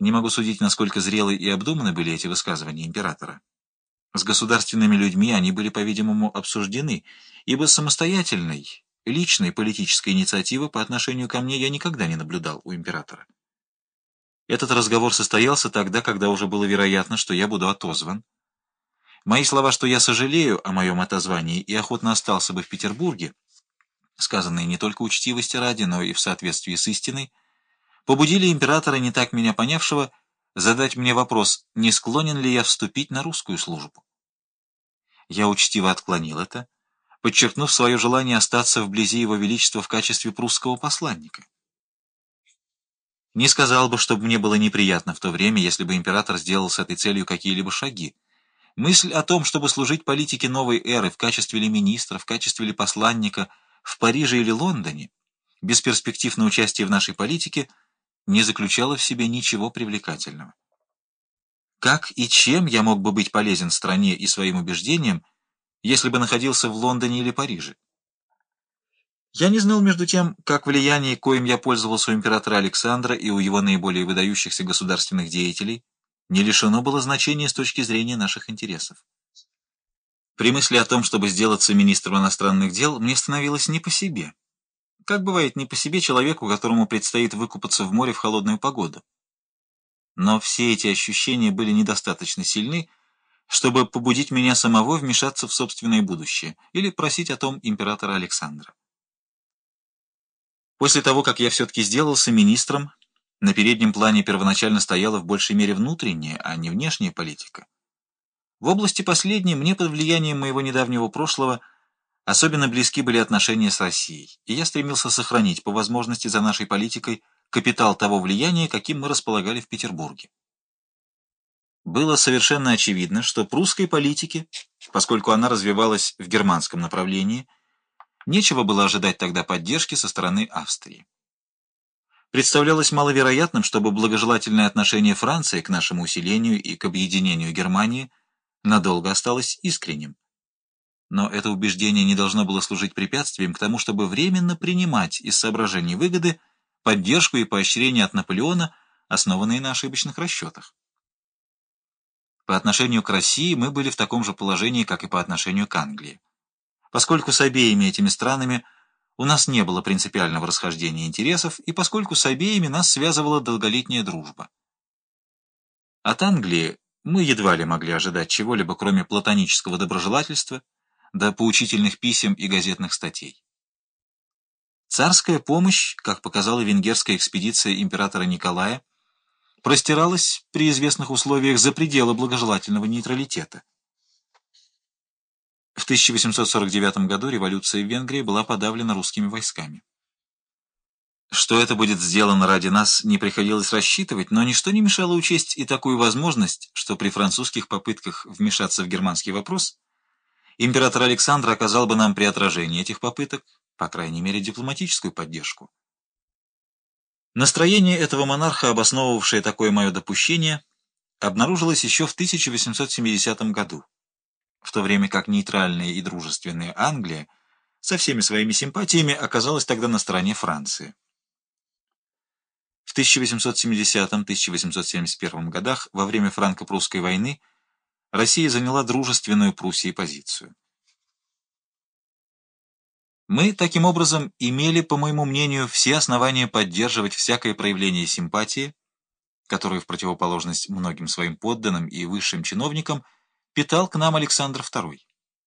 Не могу судить, насколько зрелы и обдуманы были эти высказывания императора. С государственными людьми они были, по-видимому, обсуждены, ибо самостоятельной, личной политической инициативы по отношению ко мне я никогда не наблюдал у императора. Этот разговор состоялся тогда, когда уже было вероятно, что я буду отозван. Мои слова, что я сожалею о моем отозвании и охотно остался бы в Петербурге, сказанные не только учтивости ради, но и в соответствии с истиной, побудили императора, не так меня понявшего, задать мне вопрос, не склонен ли я вступить на русскую службу. Я учтиво отклонил это, подчеркнув свое желание остаться вблизи его величества в качестве прусского посланника. Не сказал бы, чтобы мне было неприятно в то время, если бы император сделал с этой целью какие-либо шаги. Мысль о том, чтобы служить политике новой эры в качестве ли министра, в качестве ли посланника в Париже или Лондоне, без перспектив на участие в нашей политике, не заключала в себе ничего привлекательного. Как и чем я мог бы быть полезен стране и своим убеждениям, если бы находился в Лондоне или Париже? Я не знал, между тем, как влияние, коим я пользовался у императора Александра и у его наиболее выдающихся государственных деятелей, не лишено было значения с точки зрения наших интересов. При мысли о том, чтобы сделаться министром иностранных дел, мне становилось не по себе. Как бывает не по себе человеку, которому предстоит выкупаться в море в холодную погоду. Но все эти ощущения были недостаточно сильны, чтобы побудить меня самого вмешаться в собственное будущее или просить о том императора Александра. После того, как я все-таки сделался министром, на переднем плане первоначально стояла в большей мере внутренняя, а не внешняя политика. В области последней мне под влиянием моего недавнего прошлого особенно близки были отношения с Россией, и я стремился сохранить по возможности за нашей политикой капитал того влияния, каким мы располагали в Петербурге. Было совершенно очевидно, что прусской политике, поскольку она развивалась в германском направлении, Нечего было ожидать тогда поддержки со стороны Австрии. Представлялось маловероятным, чтобы благожелательное отношение Франции к нашему усилению и к объединению Германии надолго осталось искренним. Но это убеждение не должно было служить препятствием к тому, чтобы временно принимать из соображений выгоды поддержку и поощрение от Наполеона, основанные на ошибочных расчетах. По отношению к России мы были в таком же положении, как и по отношению к Англии. Поскольку с обеими этими странами у нас не было принципиального расхождения интересов, и поскольку с обеими нас связывала долголетняя дружба. От Англии мы едва ли могли ожидать чего-либо, кроме платонического доброжелательства, до поучительных писем и газетных статей. Царская помощь, как показала венгерская экспедиция императора Николая, простиралась при известных условиях за пределы благожелательного нейтралитета. В 1849 году революция в Венгрии была подавлена русскими войсками. Что это будет сделано ради нас, не приходилось рассчитывать, но ничто не мешало учесть и такую возможность, что при французских попытках вмешаться в германский вопрос император Александр оказал бы нам при отражении этих попыток, по крайней мере, дипломатическую поддержку. Настроение этого монарха, обосновывавшее такое мое допущение, обнаружилось еще в 1870 году в то время как нейтральная и дружественная Англия со всеми своими симпатиями оказалась тогда на стороне Франции. В 1870-1871 годах, во время франко-прусской войны, Россия заняла дружественную Пруссии позицию. Мы, таким образом, имели, по моему мнению, все основания поддерживать всякое проявление симпатии, которое, в противоположность многим своим подданным и высшим чиновникам, питал к нам Александр II.